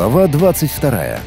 Глава 22.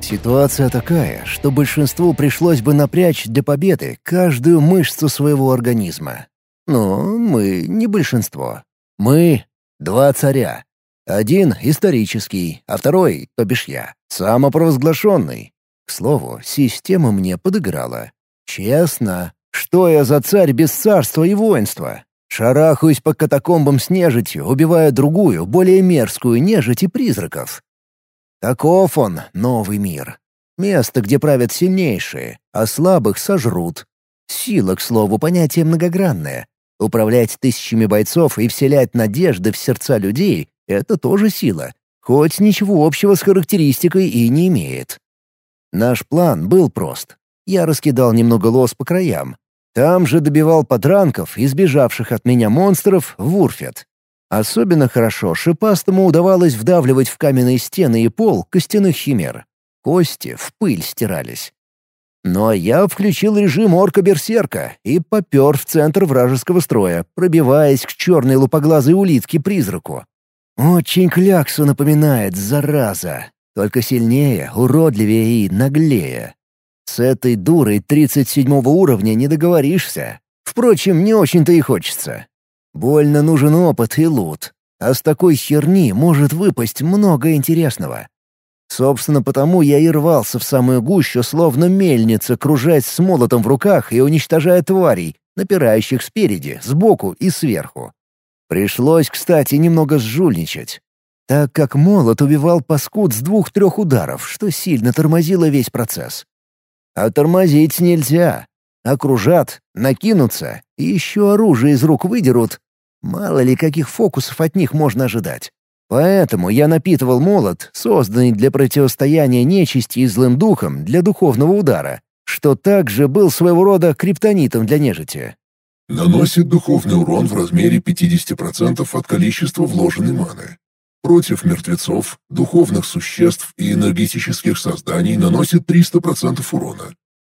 Ситуация такая, что большинству пришлось бы напрячь для победы каждую мышцу своего организма. Но мы не большинство. Мы — два царя. Один — исторический, а второй, то бишь я, самопровозглашенный. К слову, система мне подыграла. Честно, что я за царь без царства и воинства? Шарахаюсь по катакомбам с нежитью, убивая другую, более мерзкую нежить и призраков. Таков он, новый мир. Место, где правят сильнейшие, а слабых сожрут. Сила, к слову, понятие многогранное. Управлять тысячами бойцов и вселять надежды в сердца людей — это тоже сила, хоть ничего общего с характеристикой и не имеет. Наш план был прост. Я раскидал немного лос по краям, там же добивал подранков, избежавших от меня монстров, в Урфет. Особенно хорошо шипастому удавалось вдавливать в каменные стены и пол костяных химер. Кости в пыль стирались. Но я включил режим орка-берсерка и попер в центр вражеского строя, пробиваясь к черной лупоглазой улитке-призраку. Очень кляксу напоминает, зараза. Только сильнее, уродливее и наглее. С этой дурой 37 уровня не договоришься. Впрочем, не очень-то и хочется. Больно нужен опыт и лут. А с такой херни может выпасть много интересного. Собственно, потому я и рвался в самую гущу, словно мельница, кружась с молотом в руках и уничтожая тварей, напирающих спереди, сбоку и сверху. Пришлось, кстати, немного сжульничать, так как молот убивал паскуд с двух-трех ударов, что сильно тормозило весь процесс. А тормозить нельзя. Окружат, накинутся и еще оружие из рук выдерут. Мало ли каких фокусов от них можно ожидать. Поэтому я напитывал молот, созданный для противостояния нечисти и злым духом для духовного удара, что также был своего рода криптонитом для нежити. Наносит духовный урон в размере 50% от количества вложенной маны. Против мертвецов, духовных существ и энергетических созданий наносит 300% урона.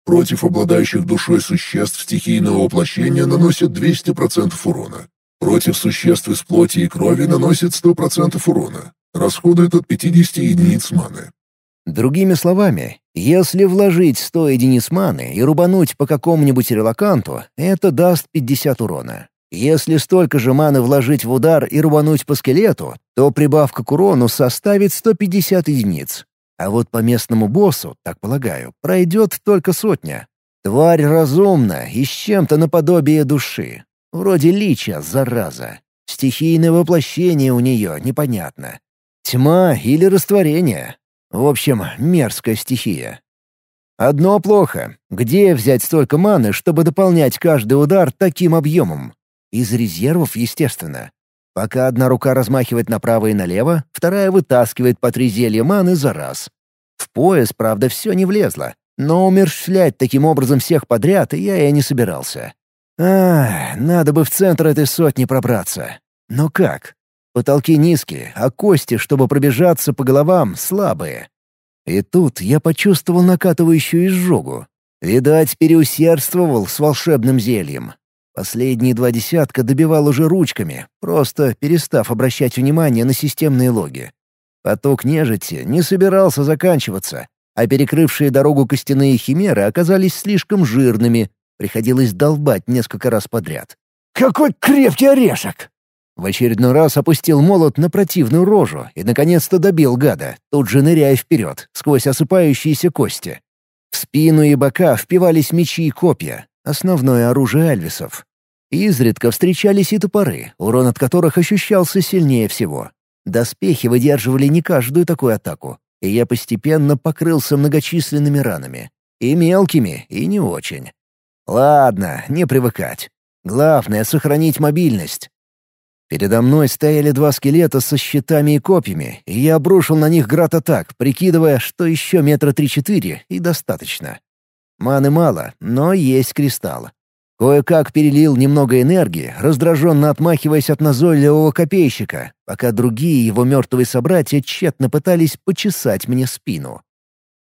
Против обладающих душой существ стихийного воплощения наносит 200% урона. Против существ из плоти и крови наносит 100% урона. Расходует от 50 единиц маны. Другими словами, если вложить 100 единиц маны и рубануть по какому-нибудь релаканту, это даст 50 урона. Если столько же маны вложить в удар и рубануть по скелету, то прибавка к урону составит 150 единиц. А вот по местному боссу, так полагаю, пройдет только сотня. Тварь разумна и с чем-то наподобие души. Вроде лича, зараза. Стихийное воплощение у нее непонятно. Тьма или растворение. В общем, мерзкая стихия. Одно плохо. Где взять столько маны, чтобы дополнять каждый удар таким объемом? Из резервов, естественно. Пока одна рука размахивает направо и налево, вторая вытаскивает по три зелья маны за раз. В пояс, правда, все не влезло, но умерщвлять таким образом всех подряд я и не собирался. А, надо бы в центр этой сотни пробраться. Но как? Потолки низкие, а кости, чтобы пробежаться по головам, слабые. И тут я почувствовал накатывающую изжогу. Видать, переусердствовал с волшебным зельем. Последние два десятка добивал уже ручками, просто перестав обращать внимание на системные логи. Поток нежити не собирался заканчиваться, а перекрывшие дорогу костяные химеры оказались слишком жирными, приходилось долбать несколько раз подряд. «Какой крепкий орешек!» В очередной раз опустил молот на противную рожу и, наконец-то, добил гада, тут же ныряя вперед, сквозь осыпающиеся кости. В спину и бока впивались мечи и копья, основное оружие альвисов. Изредка встречались и топоры, урон от которых ощущался сильнее всего. Доспехи выдерживали не каждую такую атаку, и я постепенно покрылся многочисленными ранами. И мелкими, и не очень. Ладно, не привыкать. Главное — сохранить мобильность. Передо мной стояли два скелета со щитами и копьями, и я обрушил на них град атак, прикидывая, что еще метра три-четыре и достаточно. Маны мало, но есть кристалл. Кое-как перелил немного энергии, раздраженно отмахиваясь от назойливого копейщика, пока другие его мертвые собратья тщетно пытались почесать мне спину.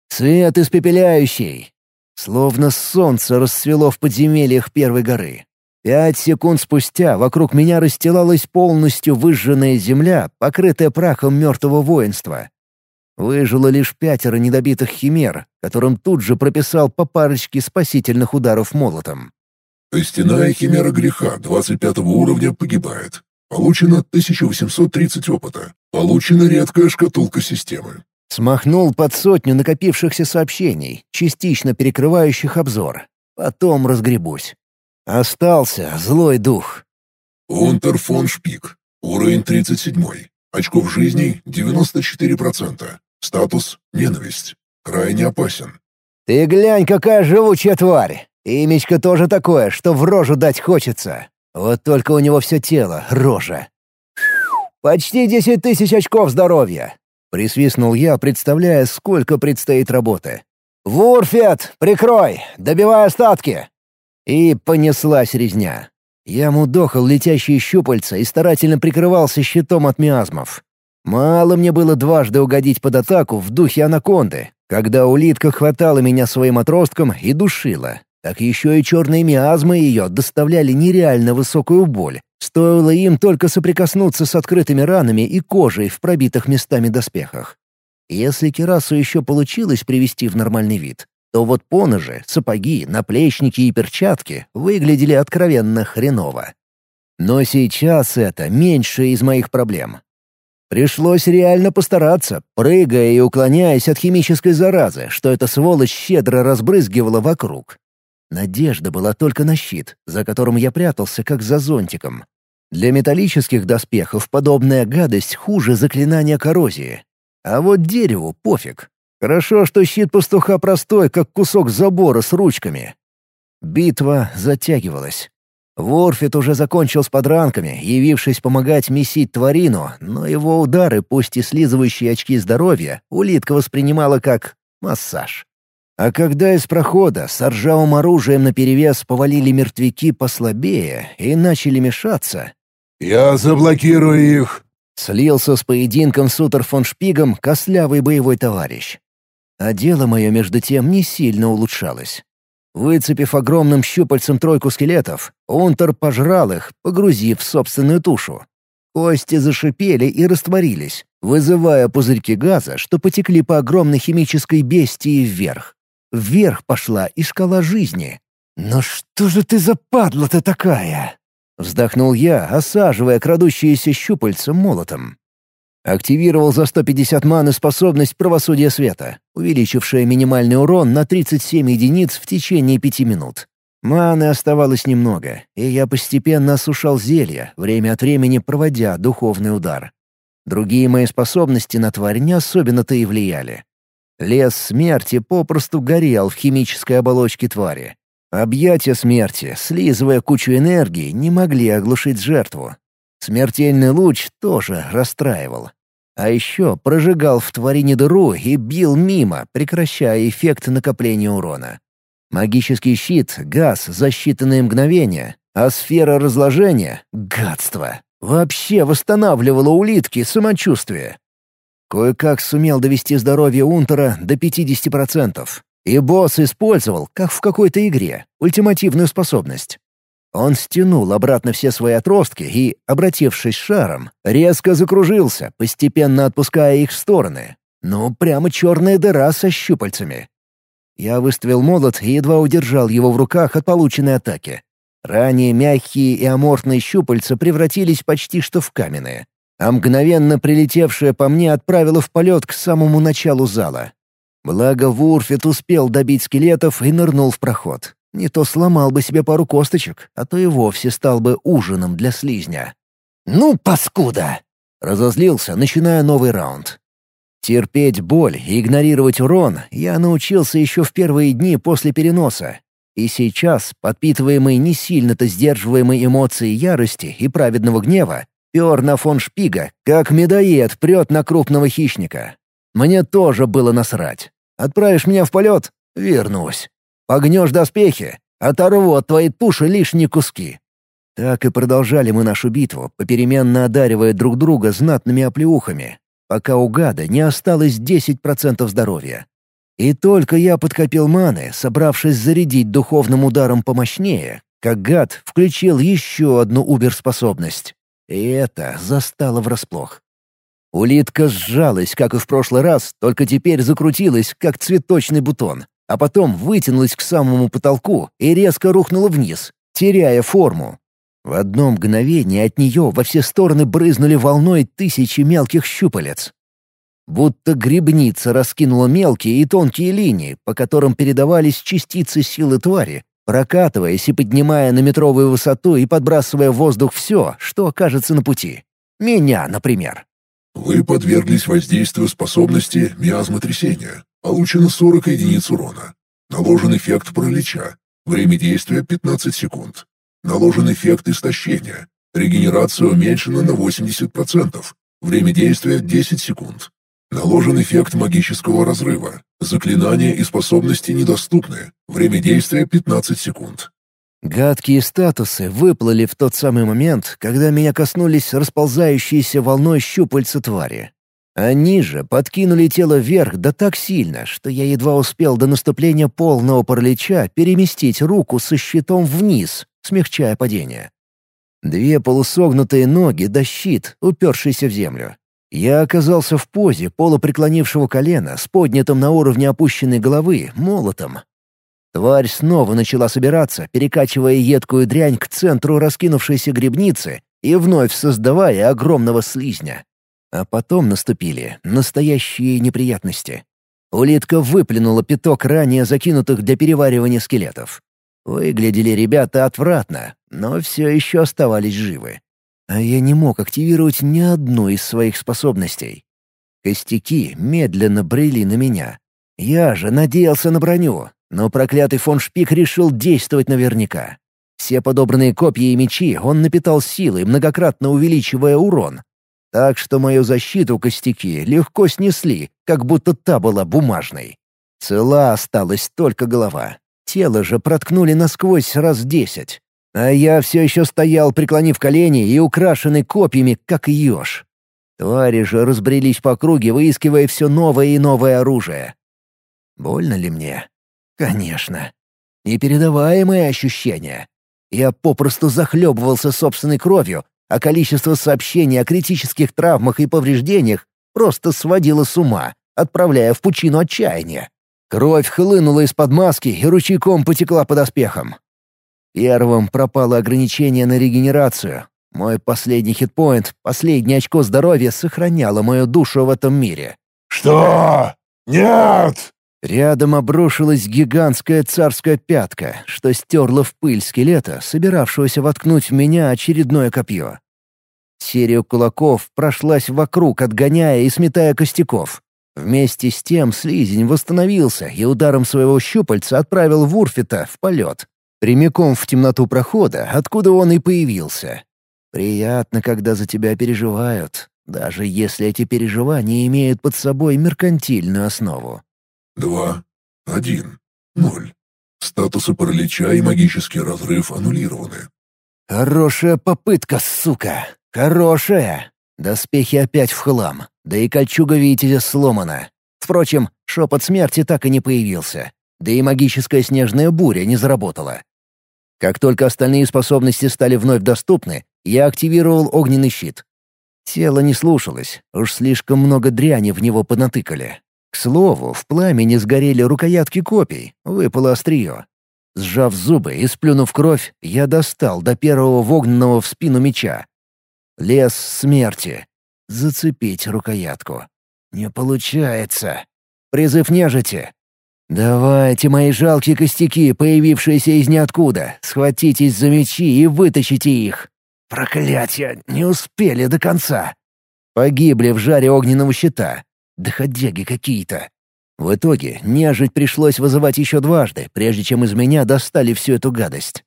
Свет испепеляющий! Словно солнце расцвело в подземельях первой горы. Пять секунд спустя вокруг меня расстилалась полностью выжженная земля, покрытая прахом мертвого воинства. Выжило лишь пятеро недобитых химер, которым тут же прописал по парочке спасительных ударов молотом. Костяная химера греха 25 уровня погибает. Получено 1830 опыта. Получена редкая шкатулка системы. Смахнул под сотню накопившихся сообщений, частично перекрывающих обзор. Потом разгребусь. Остался злой дух. Унтер фон Шпик. Уровень 37. Очков жизни 94%. Статус — ненависть. Крайне опасен. «Ты глянь, какая живучая тварь! Имечко тоже такое, что в рожу дать хочется. Вот только у него все тело — рожа. Почти десять тысяч очков здоровья. Присвистнул я, представляя, сколько предстоит работы. «Вурфет, прикрой! Добивай остатки!» И понеслась резня. Я мудохал летящие щупальца и старательно прикрывался щитом от миазмов. Мало мне было дважды угодить под атаку в духе анаконды, когда улитка хватала меня своим отростком и душила. Так еще и черные миазмы ее доставляли нереально высокую боль. Стоило им только соприкоснуться с открытыми ранами и кожей в пробитых местами доспехах. Если керасу еще получилось привести в нормальный вид, то вот поножи, сапоги, наплечники и перчатки выглядели откровенно хреново. Но сейчас это меньше из моих проблем. Пришлось реально постараться, прыгая и уклоняясь от химической заразы, что эта сволочь щедро разбрызгивала вокруг. Надежда была только на щит, за которым я прятался, как за зонтиком. Для металлических доспехов подобная гадость хуже заклинания коррозии. А вот дереву пофиг. Хорошо, что щит пастуха простой, как кусок забора с ручками. Битва затягивалась. Ворфит уже закончил с подранками, явившись помогать месить тварину, но его удары, пусть и слизывающие очки здоровья, улитка воспринимала как массаж. А когда из прохода с ржавым оружием наперевес повалили мертвяки послабее и начали мешаться... «Я заблокирую их!» Слился с поединком с Утер фон Шпигом кослявый боевой товарищ. А дело мое, между тем, не сильно улучшалось. Выцепив огромным щупальцем тройку скелетов, Унтер пожрал их, погрузив в собственную тушу. Кости зашипели и растворились, вызывая пузырьки газа, что потекли по огромной химической бестии вверх. Вверх пошла и шкала жизни. «Но что же ты за падла-то такая?» Вздохнул я, осаживая крадущиеся щупальца молотом. Активировал за 150 маны способность правосудия света, увеличившая минимальный урон на 37 единиц в течение пяти минут. Маны оставалось немного, и я постепенно осушал зелья, время от времени проводя духовный удар. Другие мои способности на тварь не особенно-то и влияли. Лес смерти попросту горел в химической оболочке твари. Объятия смерти, слизывая кучу энергии, не могли оглушить жертву. Смертельный луч тоже расстраивал. А еще прожигал в тварине дыру и бил мимо, прекращая эффект накопления урона. Магический щит — газ за считанные мгновения, а сфера разложения — гадство. Вообще восстанавливала улитки самочувствие. Кое-как сумел довести здоровье Унтера до 50%. И босс использовал, как в какой-то игре, ультимативную способность. Он стянул обратно все свои отростки и, обратившись шаром, резко закружился, постепенно отпуская их в стороны. Ну, прямо черная дыра со щупальцами. Я выставил молот и едва удержал его в руках от полученной атаки. Ранее мягкие и аморфные щупальца превратились почти что в каменные а мгновенно прилетевшая по мне отправила в полет к самому началу зала. Благо Вурфит успел добить скелетов и нырнул в проход. Не то сломал бы себе пару косточек, а то и вовсе стал бы ужином для слизня. «Ну, паскуда!» — разозлился, начиная новый раунд. Терпеть боль и игнорировать урон я научился еще в первые дни после переноса. И сейчас, подпитываемый не сильно-то сдерживаемой эмоцией ярости и праведного гнева, Пер на фон Шпига, как медоед прет на крупного хищника. Мне тоже было насрать. Отправишь меня в полет — вернусь. Погнешь доспехи — оторву от твоей туши лишние куски. Так и продолжали мы нашу битву, попеременно одаривая друг друга знатными оплеухами, пока у гада не осталось 10% здоровья. И только я подкопил маны, собравшись зарядить духовным ударом помощнее, как гад включил еще одну убер-способность. И это застало врасплох. Улитка сжалась, как и в прошлый раз, только теперь закрутилась, как цветочный бутон, а потом вытянулась к самому потолку и резко рухнула вниз, теряя форму. В одно мгновение от нее во все стороны брызнули волной тысячи мелких щупалец. Будто грибница раскинула мелкие и тонкие линии, по которым передавались частицы силы твари, прокатываясь и поднимая на метровую высоту и подбрасывая в воздух все, что окажется на пути. Меня, например. Вы подверглись воздействию способности миазмотрясения. Получено 40 единиц урона. Наложен эффект пролеча. Время действия 15 секунд. Наложен эффект истощения. Регенерация уменьшена на 80%. Время действия 10 секунд. Наложен эффект магического разрыва. Заклинания и способности недоступны. Время действия 15 секунд. Гадкие статусы выплыли в тот самый момент, когда меня коснулись расползающиеся волной щупальца твари. Они же подкинули тело вверх да так сильно, что я едва успел до наступления полного паралича переместить руку со щитом вниз, смягчая падение. Две полусогнутые ноги да щит, упершийся в землю. Я оказался в позе полупреклонившего колена с поднятым на уровне опущенной головы молотом. Тварь снова начала собираться, перекачивая едкую дрянь к центру раскинувшейся грибницы и вновь создавая огромного слизня. А потом наступили настоящие неприятности. Улитка выплюнула пяток ранее закинутых для переваривания скелетов. Выглядели ребята отвратно, но все еще оставались живы. А я не мог активировать ни одну из своих способностей. Костяки медленно брели на меня. Я же надеялся на броню, но проклятый фон Шпик решил действовать наверняка. Все подобранные копья и мечи он напитал силой, многократно увеличивая урон. Так что мою защиту костяки легко снесли, как будто та была бумажной. Цела осталась только голова. Тело же проткнули насквозь раз десять. А я все еще стоял, преклонив колени и украшенный копьями, как еж. Твари же разбрелись по круге, выискивая все новое и новое оружие. Больно ли мне? Конечно. Непередаваемые ощущения. Я попросту захлебывался собственной кровью, а количество сообщений о критических травмах и повреждениях просто сводило с ума, отправляя в пучину отчаяния. Кровь хлынула из-под маски и ручейком потекла под оспехом. Первым пропало ограничение на регенерацию. Мой последний хитпоинт, последнее очко здоровья сохраняло мою душу в этом мире. «Что? Нет!» Рядом обрушилась гигантская царская пятка, что стерла в пыль скелета, собиравшегося воткнуть в меня очередное копье. Серия кулаков прошлась вокруг, отгоняя и сметая костяков. Вместе с тем слизень восстановился и ударом своего щупальца отправил Вурфита в полет. Прямиком в темноту прохода, откуда он и появился. Приятно, когда за тебя переживают, даже если эти переживания имеют под собой меркантильную основу. Два, один, ноль. Статусы паралича и магический разрыв аннулированы. Хорошая попытка, сука! Хорошая! Доспехи опять в хлам, да и кольчуга Витязя сломана. Впрочем, шепот смерти так и не появился да и магическая снежная буря не заработала. Как только остальные способности стали вновь доступны, я активировал огненный щит. Тело не слушалось, уж слишком много дряни в него понатыкали. К слову, в пламени сгорели рукоятки копий, выпало острие. Сжав зубы и сплюнув кровь, я достал до первого вогненного в спину меча. Лес смерти. Зацепить рукоятку. Не получается. Призыв нежити. «Давайте, мои жалкие костяки, появившиеся из ниоткуда, схватитесь за мечи и вытащите их!» «Проклятье! Не успели до конца!» Погибли в жаре огненного щита. Доходяги какие-то. В итоге нежить пришлось вызывать еще дважды, прежде чем из меня достали всю эту гадость.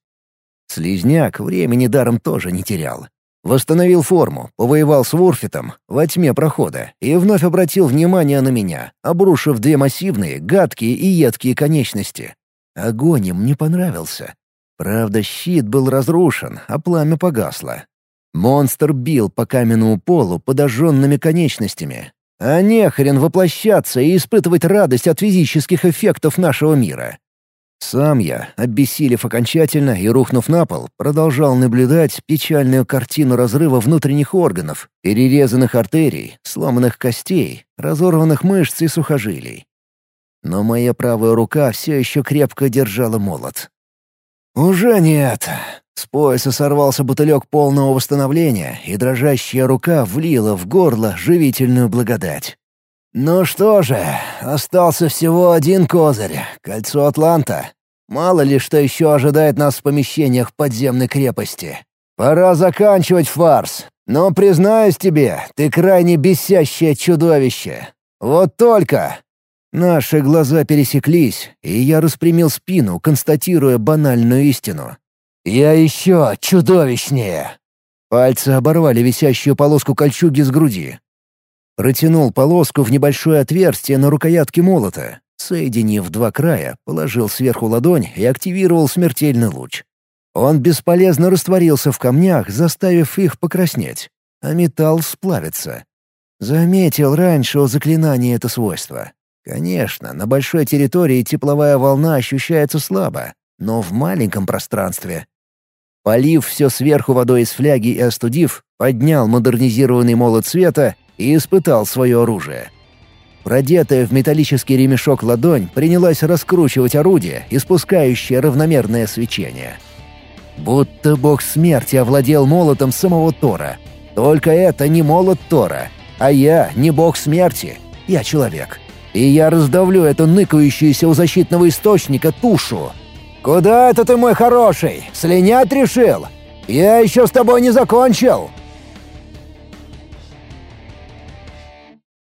Слизняк времени даром тоже не терял. Восстановил форму, повоевал с Вурфитом во тьме прохода и вновь обратил внимание на меня, обрушив две массивные, гадкие и едкие конечности. Огонь им не понравился. Правда, щит был разрушен, а пламя погасло. Монстр бил по каменному полу подожженными конечностями. А нехрен воплощаться и испытывать радость от физических эффектов нашего мира. Сам я, обессилев окончательно и рухнув на пол, продолжал наблюдать печальную картину разрыва внутренних органов, перерезанных артерий, сломанных костей, разорванных мышц и сухожилий. Но моя правая рука все еще крепко держала молот. «Уже нет!» С пояса сорвался бутылек полного восстановления, и дрожащая рука влила в горло живительную благодать. «Ну что же, остался всего один козырь — кольцо Атланта. Мало ли что еще ожидает нас в помещениях подземной крепости. Пора заканчивать фарс. Но, признаюсь тебе, ты крайне бесящее чудовище. Вот только...» Наши глаза пересеклись, и я распрямил спину, констатируя банальную истину. «Я еще чудовищнее!» Пальцы оборвали висящую полоску кольчуги с груди. Протянул полоску в небольшое отверстие на рукоятке молота. Соединив два края, положил сверху ладонь и активировал смертельный луч. Он бесполезно растворился в камнях, заставив их покраснеть. А металл сплавится. Заметил раньше о заклинании это свойство. Конечно, на большой территории тепловая волна ощущается слабо, но в маленьком пространстве. Полив все сверху водой из фляги и остудив, поднял модернизированный молот света и испытал свое оружие. Продетая в металлический ремешок ладонь принялась раскручивать орудие, испускающее равномерное свечение. Будто бог смерти овладел молотом самого Тора. Только это не молот Тора, а я не бог смерти, я человек. И я раздавлю эту ныкающуюся у защитного источника тушу. «Куда это ты, мой хороший? Слинять решил? Я еще с тобой не закончил!»